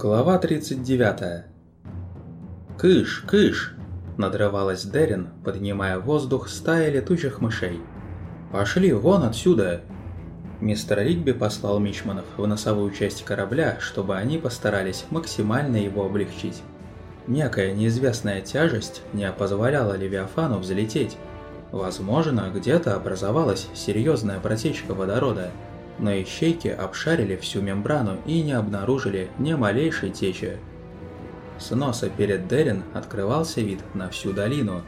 Глава 39. «Кыш, кыш!» – надрывалась Дерин, поднимая в воздух стаи летучих мышей. «Пошли вон отсюда!» Мистер Ригби послал мичманов в носовую часть корабля, чтобы они постарались максимально его облегчить. Некая неизвестная тяжесть не позволяла Левиафану взлететь. Возможно, где-то образовалась серьезная протечка водорода – но ищейки обшарили всю мембрану и не обнаружили ни малейшей течи. С носа перед Дерин открывался вид на всю долину,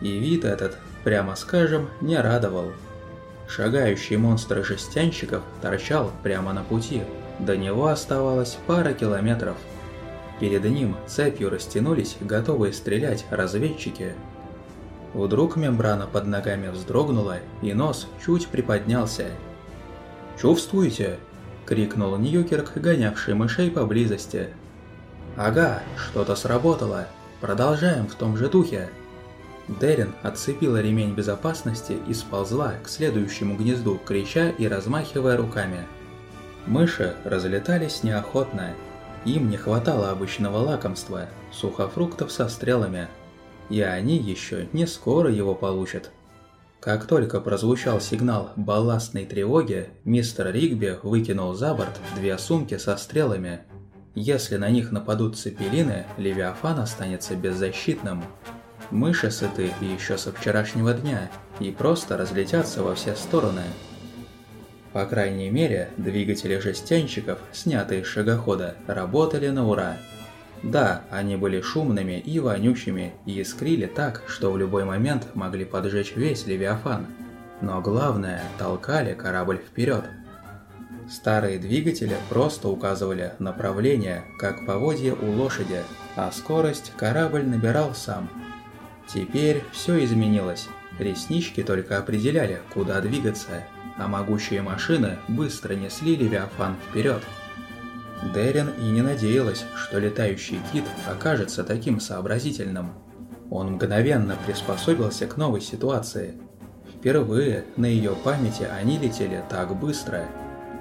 и вид этот, прямо скажем, не радовал. Шагающий монстр жестянщиков торчал прямо на пути, до него оставалось пара километров. Перед ним цепью растянулись готовые стрелять разведчики. Вдруг мембрана под ногами вздрогнула, и нос чуть приподнялся, «Чувствуете?» – крикнул Ньюкерк, гонявший мышей поблизости. «Ага, что-то сработало. Продолжаем в том же духе». Дерин отцепила ремень безопасности и сползла к следующему гнезду, крича и размахивая руками. Мыши разлетались неохотно. Им не хватало обычного лакомства – сухофруктов со стрелами. И они еще не скоро его получат. Как только прозвучал сигнал балластной тревоги, мистер Ригби выкинул за борт две сумки со стрелами. Если на них нападут цепелины, Левиафан останется беззащитным. Мыши сыты еще со вчерашнего дня и просто разлетятся во все стороны. По крайней мере, двигатели жестянщиков, снятые с шагохода, работали на ура. Да, они были шумными и вонючими и искрили так, что в любой момент могли поджечь весь Левиафан. Но главное, толкали корабль вперед. Старые двигатели просто указывали направление, как поводье у лошади, а скорость корабль набирал сам. Теперь все изменилось. Реснички только определяли, куда двигаться, а могучие машины быстро несли Левиафан вперед. Дерин и не надеялась, что летающий кит окажется таким сообразительным. Он мгновенно приспособился к новой ситуации. Впервые на ее памяти они летели так быстро.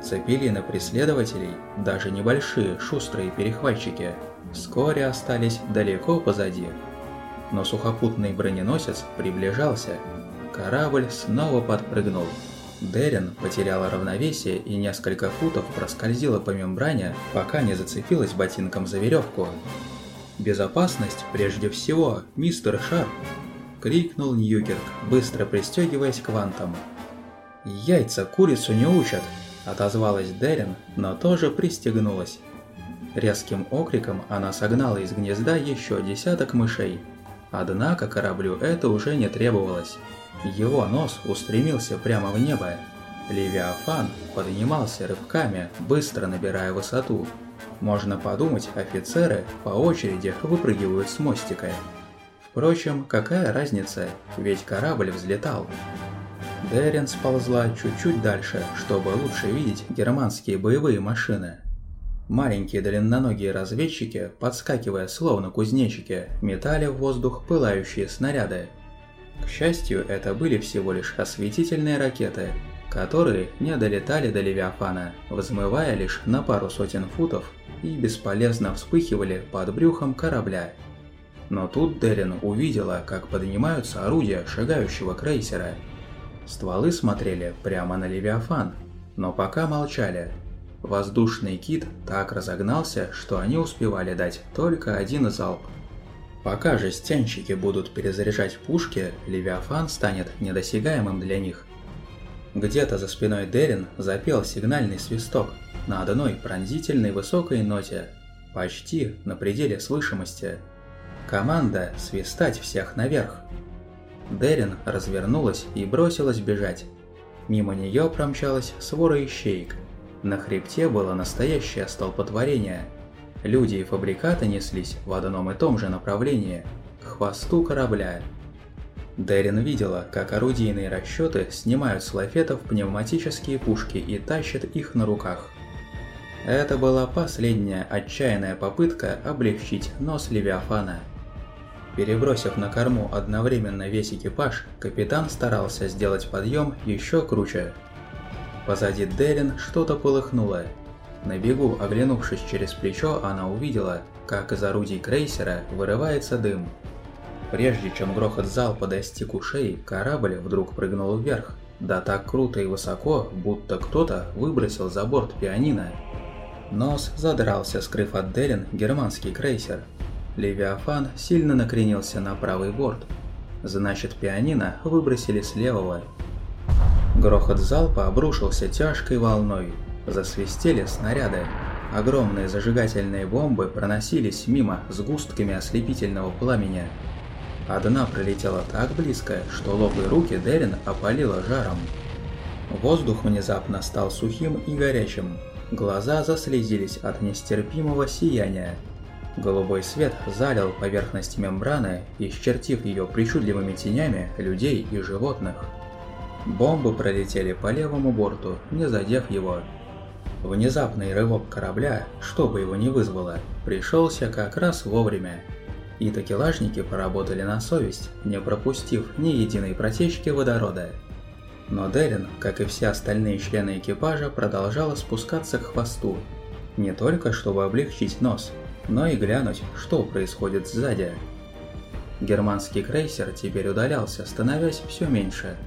Цепелины преследователей, даже небольшие шустрые перехватчики, вскоре остались далеко позади. Но сухопутный броненосец приближался. Корабль снова подпрыгнул. Дерин потеряла равновесие и несколько футов проскользила по мембране, пока не зацепилась ботинком за веревку. «Безопасность прежде всего, мистер Шарп!» – крикнул Ньюкерк, быстро пристегиваясь к вантам. «Яйца курицу не учат!» – отозвалась Дерин, но тоже пристегнулась. Резким окриком она согнала из гнезда еще десяток мышей. Однако кораблю это уже не требовалось. Его нос устремился прямо в небо. Левиафан поднимался рывками, быстро набирая высоту. Можно подумать, офицеры по очереди выпрыгивают с мостика. Впрочем, какая разница, ведь корабль взлетал. Дерин сползла чуть-чуть дальше, чтобы лучше видеть германские боевые машины. Маленькие длинноногие разведчики, подскакивая словно кузнечики, метали в воздух пылающие снаряды, к счастью, это были всего лишь осветительные ракеты, которые не долетали до Левиафана, взмывая лишь на пару сотен футов и бесполезно вспыхивали под брюхом корабля. Но тут Дерин увидела, как поднимаются орудия шагающего крейсера. Стволы смотрели прямо на Левиафан, но пока молчали. Воздушный кит так разогнался, что они успевали дать только один залп. Пока жестянщики будут перезаряжать пушки, Левиафан станет недосягаемым для них. Где-то за спиной Дерин запел сигнальный свисток на одной пронзительной высокой ноте, почти на пределе слышимости. Команда «Свистать всех наверх!» Дерин развернулась и бросилась бежать. Мимо нее промчалась свора ищеек. На хребте было настоящее столпотворение – Люди и фабрикаты неслись в одном и том же направлении, к хвосту корабля. Дерин видела, как орудийные расчеты снимают с лафетов пневматические пушки и тащат их на руках. Это была последняя отчаянная попытка облегчить нос Левиафана. Перебросив на корму одновременно весь экипаж, капитан старался сделать подъем еще круче. Позади Дерин что-то полыхнуло, На бегу, оглянувшись через плечо, она увидела, как из орудий крейсера вырывается дым. Прежде чем грохот залпа достиг ушей, корабль вдруг прыгнул вверх, да так круто и высоко, будто кто-то выбросил за борт пианино. Нос задрался, скрыв от Делин германский крейсер. Левиафан сильно накренился на правый борт. Значит, пианино выбросили с левого. Грохот залпа обрушился тяжкой волной. Засвистели снаряды. Огромные зажигательные бомбы проносились мимо с густками ослепительного пламени. Одна пролетела так близко, что лоб и руки Дерин опалило жаром. Воздух внезапно стал сухим и горячим. Глаза заслезились от нестерпимого сияния. Голубой свет залил поверхность мембраны, исчертив ее причудливыми тенями людей и животных. Бомбы пролетели по левому борту, не задев его. Внезапный рывок корабля, что бы его ни вызвало, пришелся как раз вовремя. И такелажники поработали на совесть, не пропустив ни единой протечки водорода. Но Дерин, как и все остальные члены экипажа, продолжала спускаться к хвосту. Не только чтобы облегчить нос, но и глянуть, что происходит сзади. Германский крейсер теперь удалялся, становясь все меньше.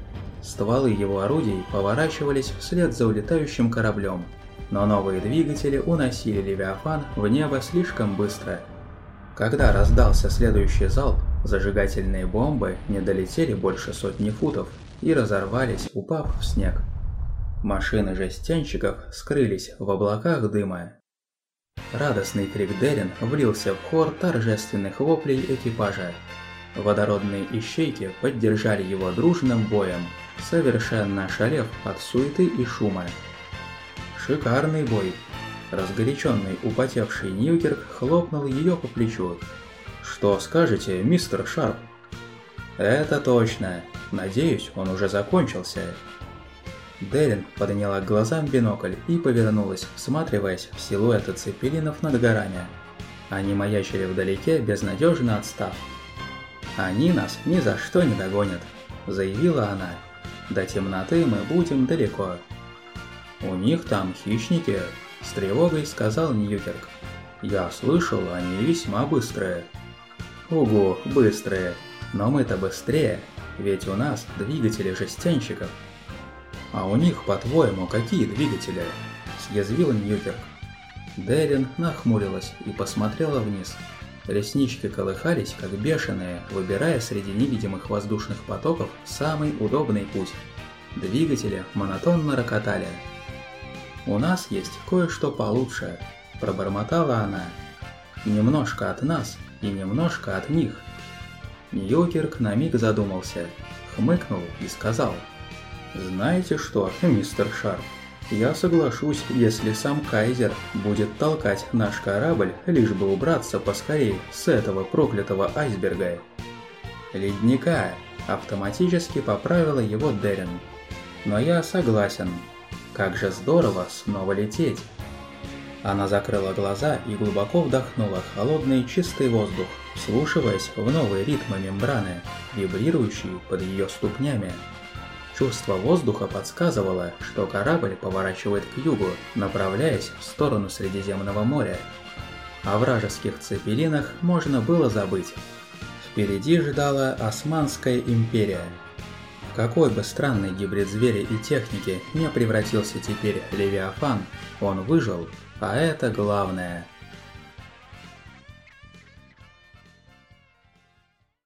Стволы его орудий поворачивались вслед за улетающим кораблем, но новые двигатели уносили Левиафан в небо слишком быстро – когда раздался следующий залп, зажигательные бомбы не долетели больше сотни футов и разорвались, упав в снег. Машины жестянщиков скрылись в облаках дыма. Радостный крик Дерин влился в хор торжественных воплей экипажа. Водородные ищейки поддержали его дружным боем, совершенно ошалев от суеты и шума. Шикарный бой, Разгоряченный, употевший Ньюкерк хлопнул ее по плечу. «Что скажете, мистер Шарп?» «Это точно. Надеюсь, он уже закончился». Дерин подняла к глазам бинокль и повернулась, всматриваясь в силуэты цепелинов над горами. Они маячили вдалеке, безнадежно отстав. «Они нас ни за что не догонят», — заявила она. «До темноты мы будем далеко». «У них там хищники», с тревогой сказал Ньюкерк. «Я слышал, они весьма быстрые». «Ого, быстрые! Но мы-то быстрее, ведь у нас двигатели жестянщиков». «А у них, по-твоему, какие двигатели?» – съязвил Ньюкерк. Дерин нахмурилась и посмотрела вниз. Реснички колыхались, как бешеные, выбирая среди невидимых воздушных потоков самый удобный путь. Двигатели монотонно рокотали, «У нас есть кое-что получше», – пробормотала она. «Немножко от нас и немножко от них». Ньюкерк на миг задумался, хмыкнул и сказал. «Знаете что, мистер Шарп, я соглашусь, если сам Кайзер будет толкать наш корабль, лишь бы убраться поскорее с этого проклятого айсберга». «Ледника», – автоматически поправила его Дерин. «Но я согласен, как же здорово снова лететь! Она закрыла глаза и глубоко вдохнула холодный чистый воздух, вслушиваясь в новые ритмы мембраны, вибрирующие под ее ступнями. Чувство воздуха подсказывало, что корабль поворачивает к югу, направляясь в сторону Средиземного моря. О вражеских цепелинах можно было забыть. Впереди ждала Османская империя – какой бы странный гибрид зверя и техники не превратился теперь Левиафан, он выжил, а это главное –